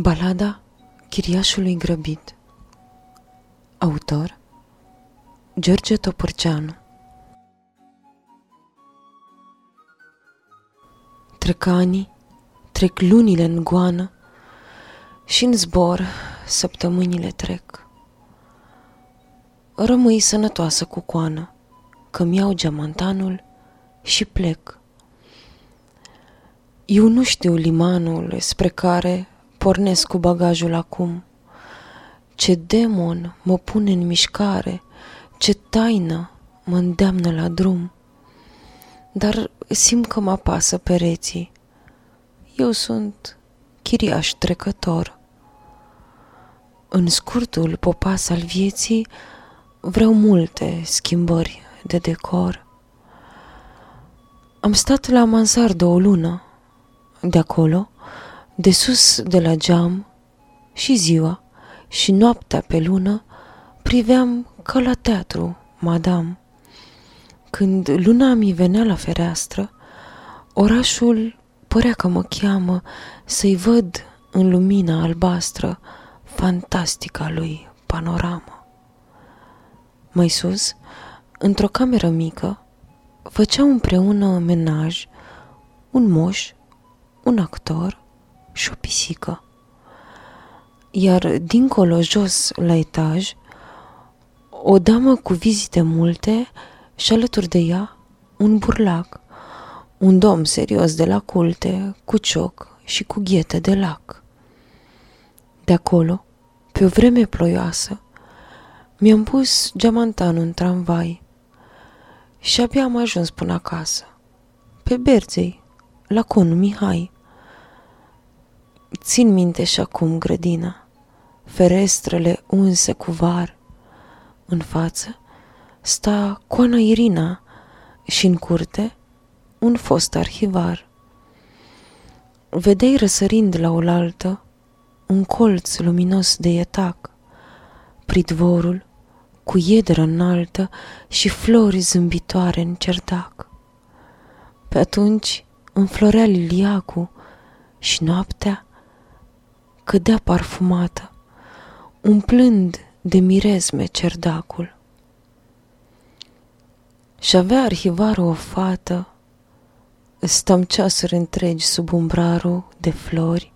Balada Chiriașului grăbit Autor George Topârceanu Trec ani, trec lunile în goană și în zbor săptămânile trec. Rămâi sănătoasă cu coană, că-mi iau geamantanul și plec. Eu nu știu limanul spre care pornesc cu bagajul acum. Ce demon mă pune în mișcare, ce taină mă îndeamnă la drum. Dar simt că mă apasă pereții. Eu sunt chiriaș trecător. În scurtul popas al vieții vreau multe schimbări de decor. Am stat la mansardă o lună. De acolo de sus de la geam și ziua și noaptea pe lună priveam ca la teatru, madam. Când luna mi venea la fereastră, orașul părea că mă cheamă să-i văd în lumina albastră fantastica lui panoramă. Mai sus, într-o cameră mică, făceau împreună menaj un moș, un actor și o pisică. Iar dincolo, jos, la etaj, o damă cu vizite multe și alături de ea un burlac, un domn serios de la culte, cu cioc și cu ghete de lac. De acolo, pe o vreme ploioasă, mi-am pus geamantanul în tramvai și abia am ajuns până acasă, pe Berzei, la conul Mihai. Țin minte și acum grădina, ferestrele unse cu var. În față sta coana Irina și în curte un fost arhivar. Vedei răsărind la oaltă un colț luminos de ietac, pridvorul cu iedră înaltă și flori zâmbitoare în cerdac. Pe atunci înflorea liliacul și noaptea cădea parfumată, umplând de mirezme cerdacul. Și avea arhivarul o fată, stăm ceasuri întregi sub umbrarul de flori,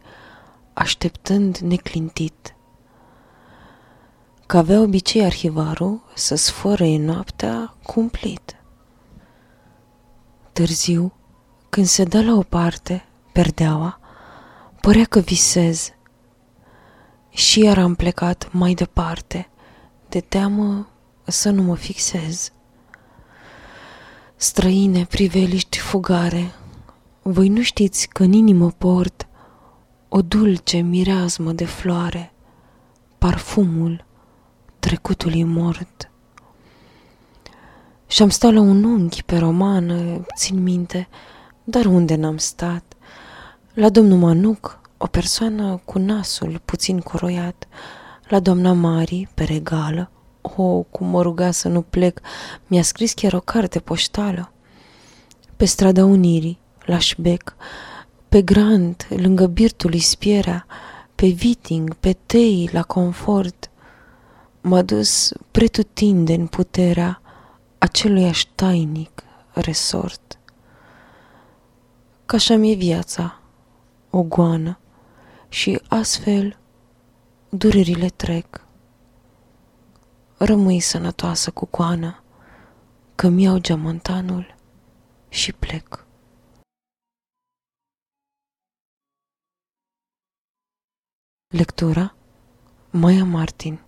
așteptând neclintit. Că avea obicei arhivarul să sfărăie noaptea cumplit. Târziu, când se dă la o parte, perdeaua, părea că visez și iar am plecat mai departe, de teamă să nu mă fixez. Străine, priveliști fugare, voi nu știți că în inimă port o dulce mireazmă de floare, parfumul trecutului mort. Și-am stat la un unghi pe romană, țin minte, dar unde n-am stat? La domnul Manuc, o persoană cu nasul puțin coroiat, la doamna Mari, pe regală, o, oh, cum mă ruga să nu plec, mi-a scris chiar o carte poștală. Pe strada Unirii, la Șbec, pe Grant, lângă birtul Ispierea, pe Viting, pe Tei, la Confort, m-a dus în puterea acelui tainic resort. Ca așa mi-e viața, o goană, și astfel durerile trec. Rămâi sănătoasă cu coană, că-mi iau geamantanul și plec. Lectura Maia Martin